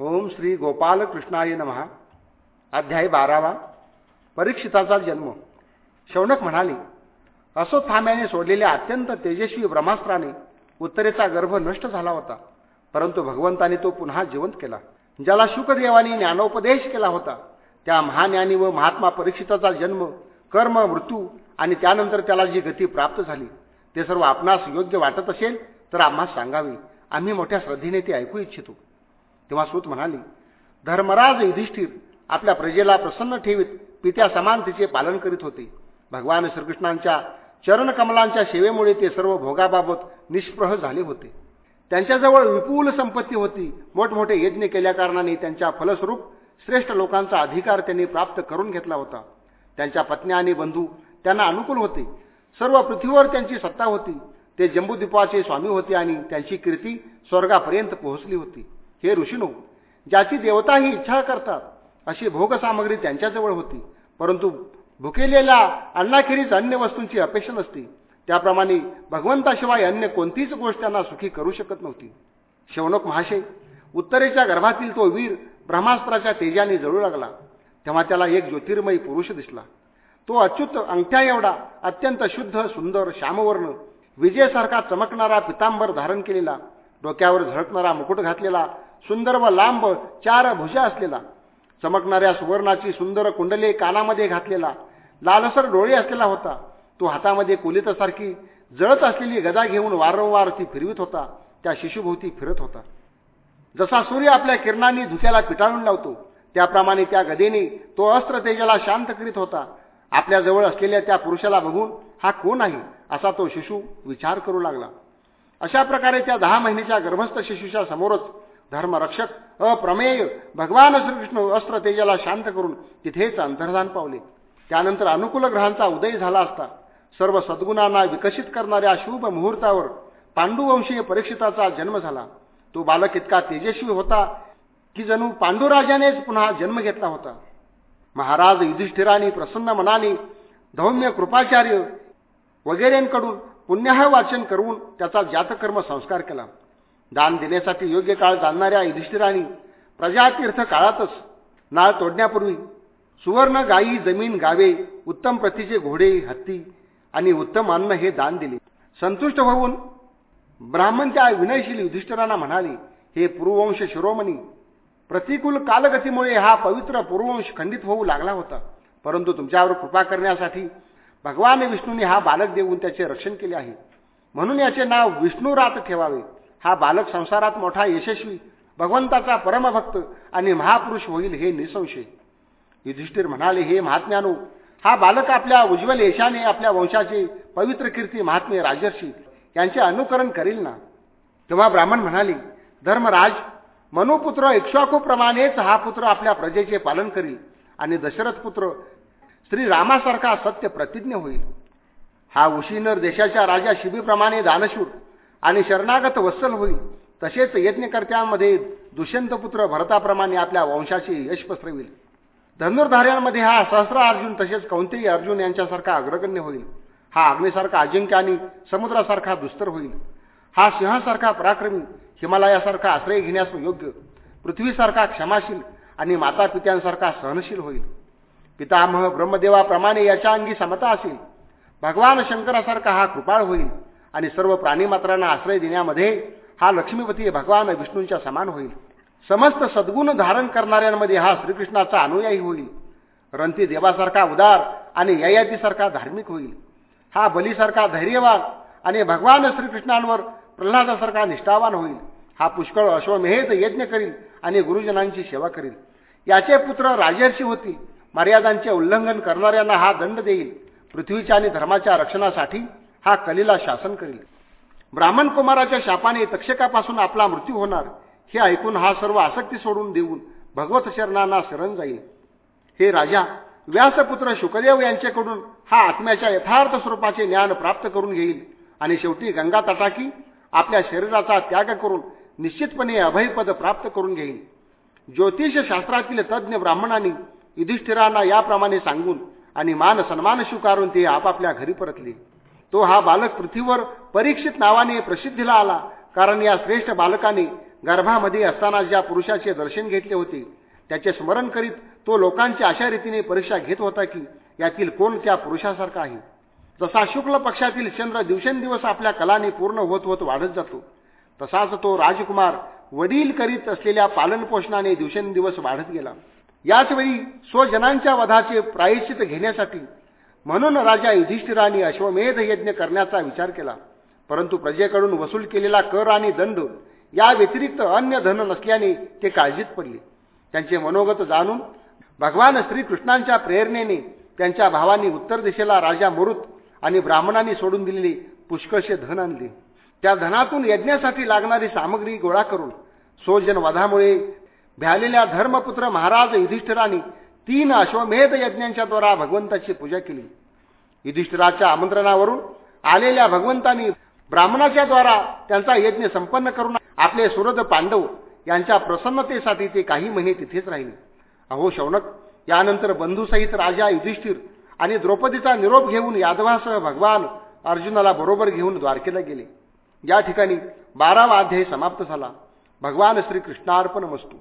ओम श्री गोपाल कृष्णाय नमहा अध्याय बारावा. परीक्षिताचा जन्म. शौनक म्हणाले असोत्थाम्याने सोडलेल्या अत्यंत तेजस्वी ब्रह्मास्त्राने उत्तरेचा गर्भ नष्ट झाला होता. परंतु भगवंताने तो पुन्हा जिवंत केला. ज्याला शुकदेवानी ज्ञानोपदेश केला होता त्या महाज्ञानी व महात्मा परीक्षिताचा जन्म कर्म मृत्यू आणि त्यानंतर त्याला जी गती प्राप्त झाली ते सर्व आपणास योग्य वाटत असेल तर आम्हा सांगावे. आम्ही मोठ्या श्रद्धेने ते ऐकू इच्छितो. तेव्हा सूत म्हणाली धर्मराज युधिष्ठिर आपल्या प्रजेला प्रसन्न ठेवीत. पित्या समान तिचे पालन करीत होते. भगवान श्रीकृष्णांच्या चरणकमलांच्या सेवेमुळे ते सर्व भोगाबाबत निष्प्रह झाले होते. त्यांच्याजवळ विपुल संपत्ती होती. मोठमोठे यज्ञ केल्या कारणाने त्यांच्या फलस्वरूप श्रेष्ठ लोकांचा अधिकार त्यांनी प्राप्त करून घेतला होता. त्यांच्या पत्न्या आणि बंधू त्यांना अनुकूल होते. सर्व पृथ्वीवर त्यांची सत्ता होती. ते जम्बूद्वीपाचे स्वामी होते आणि त्यांची कीर्ती स्वर्गापर्यंत पोहोचली होती. हे ऋषीनो ज्याची देवता ही इच्छा करतात अशी भोगसामग्री त्यांच्याजवळ होती. परंतु भुकेलेल्या अन्नाखेरीज अन्य वस्तूंची अपेक्षा नसते. त्याप्रमाणे भगवंताशिवाय अन्य कोणतीच गोष्ट त्यांना सुखी करू शकत नव्हती. शौनक महाशय उत्तरेच्या गर्भातील तो वीर ब्रह्मास्त्राच्या तेजाने जळू लागला. तेव्हा त्याला एक ज्योतिर्मयी पुरुष दिसला. तो अच्युत अंगठ्या एवढा अत्यंत शुद्ध सुंदर श्यामवर्ण विजयसारखा चमकणारा पितांबर धारण केलेला डोक्यावर झळकणारा मुकुट घातलेला सुंदर व लांब चार भुजा असलेला चमकणाऱ्या सुवर्णाची सुंदर कुंडले कानामध्ये घातलेला लालसर डोळे असलेला होता. तो हातामध्ये कुलितसारखी जळत असलेली गदा घेऊन वारंवार ती फिरवित होता. त्या शिशुभोवती फिरत होता. जसा सूर्य आपल्या किरणांनी धुक्याला पिटाळून लावतो त्याप्रमाणे त्या गदेने तो अस्त्र तेजाला शांत करीत होता. आपल्या जवळ असलेल्या त्या पुरुषाला बघून हा कोण आहे? असा तो शिशू विचार करू लागला. अशा प्रकारे त्या दहा महिन्याच्या गर्भस्थ शिशूच्या समोरच धर्मरक्षक अप्रमेय भगवान श्रीकृष्ण अस्त्र तेजाला शांत करून तिथेच अंतर्धान पावले. त्यानंतर अनुकूल ग्रहांचा उदय झाला असता सर्व सद्गुणांना विकसित करणाऱ्या शुभ मुहूर्तावर पांडुवंशीय परीक्षिताचा जन्म झाला. तो बालक इतका तेजस्वी होता की जणू पांडुराजानेच पुन्हा जन्म घेतला होता. महाराज युधिष्ठिराने प्रसन्न मनाने धौम्य कृपाचार्य वगैरेंकडून पुण्याह वाचन करून त्याचा जातकर्म संस्कार केला. दान देण्यासाठी योग्य काळ जाणणाऱ्या युधिष्ठिराने प्रजातीर्थ काळातच नाळ तोडण्यापूर्वी सुवर्ण गायी जमीन गावे उत्तम प्रतीचे घोडे हत्ती आणि उत्तम अन्न हे दान दिले. संतुष्ट होऊन ब्राह्मण त्या विनयशील युधिष्ठिरांना म्हणाले हे पूर्ववंश शिरोमणी प्रतिकूल कालगतीमुळे हा पवित्र पूर्ववंश खंडित होऊ लागला होता. परंतु तुमच्यावर कृपा करण्यासाठी भगवान विष्णूने हा बालक देऊन त्याचे रक्षण केले आहे. म्हणून याचे नाव विष्णुरात ठेवावे. हा बालक संसारात मोठा यशस्वी भगवंताचा परमभक्त आणि महापुरुष होईल हे निसंशय. युधिष्ठिर म्हणाले हे महात्म्यानो हा बालक आपल्या उज्ज्वल यशाने आपल्या वंशाचे पवित्र कीर्ती महात्मे राजर्षी यांचे अनुकरण करील ना? तेव्हा ब्राह्मण म्हणाले धर्मराज मनुपुत्र इक्ष्वाकूप्रमाणेच हा पुत्र आपल्या प्रजेचे पालन करील आणि दशरथ पुत्र श्री रामासारखा सत्य प्रतिज्ञ होईल. हा उशीनर देशाच्या राजा शिबीप्रमाणे दानशूर आणि शरणागत वत्सल होईल तसेच यज्ञकर्त्यांमध्ये दुष्यंतपुत्र भरताप्रमाणे आपल्या वंशाचे यश पसरविल. धनुर्धाऱ्यांमध्ये हा सहस्र अर्जुन तसेच कोणतेही अर्जुन यांच्यासारखा अग्रगण्य होईल. हा अग्निसारखा अजिंक्य आणि समुद्रासारखा दुस्तर होईल. हा सिंहासारखा पराक्रमी हिमालयासारखा आश्रय घेण्यास योग्य पृथ्वीसारखा क्षमाशील आणि माता पित्यांसारखा सहनशील होईल. पितामह ब्रह्मदेवाप्रमाणे याच्या अंगी समता असेल. भगवान शंकरासारखा हा कृपाळ होईल. आणि सर्व प्राणीमात्रांना आश्रय देण्यामध्ये हा लक्ष्मीपती भगवान विष्णूंच्या समान होईल. समस्त सद्गुण धारण करणाऱ्यांमध्ये हा श्रीकृष्णाचा अनुयायी होईल. रंती देवासारखा उदार आणि ययातीसारखा धार्मिक होईल. हा बलीसारखा धैर्यवान आणि भगवान श्रीकृष्णांवर प्रल्हादासारखा निष्ठावान होईल. हा पुष्कळ अश्वमेध यज्ञ करील आणि गुरुजनांची सेवा करील. याचे पुत्र राजर्षी होती. मर्यादांचे उल्लंघन करणाऱ्यांना हा दंड देईल. पृथ्वीच्या आणि धर्माच्या रक्षणासाठी हा कलीला शासन करील. ब्राह्मण कुमाराच्या शापाने तक्षकापासून आपला मृत्यू होणार हे ऐकून हा सर्व आसक्ती सोडून देऊन भगवत शरणांना शरण जाईल. हे राजा व्यासपुत्र शुकदेव यांच्याकडून हा आत्म्याच्या यथार्थ स्वरूपाचे ज्ञान प्राप्त करून घेईल आणि शेवटी गंगा तटाकी आपल्या शरीराचा त्याग करून निश्चितपणे अभयपद प्राप्त करून घेईल. ज्योतिष शास्त्रातील तज्ज्ञ ब्राह्मणांनी युधिष्ठिरांना याप्रमाणे सांगून आणि मान सन्मान स्वीकारून ते आपापल्या घरी परतले. तो हा बालक पृथ्वीवर परीक्षित नावाने प्रसिद्धीला आला कारण या श्रेष्ठ बालकाने गर्भामध्ये असताना ज्या पुरुषाचे दर्शन घेतले होते त्याचे स्मरण करीत तो लोकांची अशा रीतीने परीक्षा घेत होता की यातील कोण त्या पुरुषासारखा आहे. जसा शुक्ल पक्षातील चंद्र दिवसेंदिवस आपल्या कलाने पूर्ण होत होत वाढत जातो तसाच तो राजकुमार वडील करीत असलेल्या पालनपोषणाने दिवसेंदिवस वाढत गेला. याचवेळी स्वजनांच्या वधाचे प्रायश्चित घेण्यासाठी म्हणून राजा युधिष्ठिराने अश्वमेध यज्ञ करण्याचा विचार केला. परंतु प्रजेकडून वसूल केलेला कर आणि दंड या व्यतिरिक्त अन्य धन नसल्याने ते काळजीत पडले. त्यांचे मनोगत जाणून भगवान श्रीकृष्णांच्या प्रेरणेने त्यांच्या भावांनी उत्तर दिशेला राजा मरुत आणि ब्राह्मणांनी सोडून दिलेले पुष्कळशे धन आणले. त्या धनातून यज्ञासाठी लागणारी सामग्री गोळा करून स्वजन वधामुळे भ्यालेल्या धर्मपुत्र महाराज युधिष्ठिराने तीन अश्वमेध यज्ञांच्या द्वारा भगवंताची पूजा केली. युधिष्ठिराच्या आमंत्रणावरून आलेल्या भगवंतांनी ब्राह्मणाच्या द्वारा त्यांचा यज्ञ संपन्न करून आपले सुरद पांडव यांच्या प्रसन्नतेसाठी ते काही महिने तिथेच राहिले. अहो शौनक यानंतर बंधूसहित राजा युधिष्ठिर आणि द्रौपदीचा निरोप घेऊन यादवासह भगवान अर्जुनाला बरोबर घेऊन द्वारकेला गेले. या ठिकाणी बारावा अध्याय समाप्त झाला. भगवान श्रीकृष्णार्पण वस्तू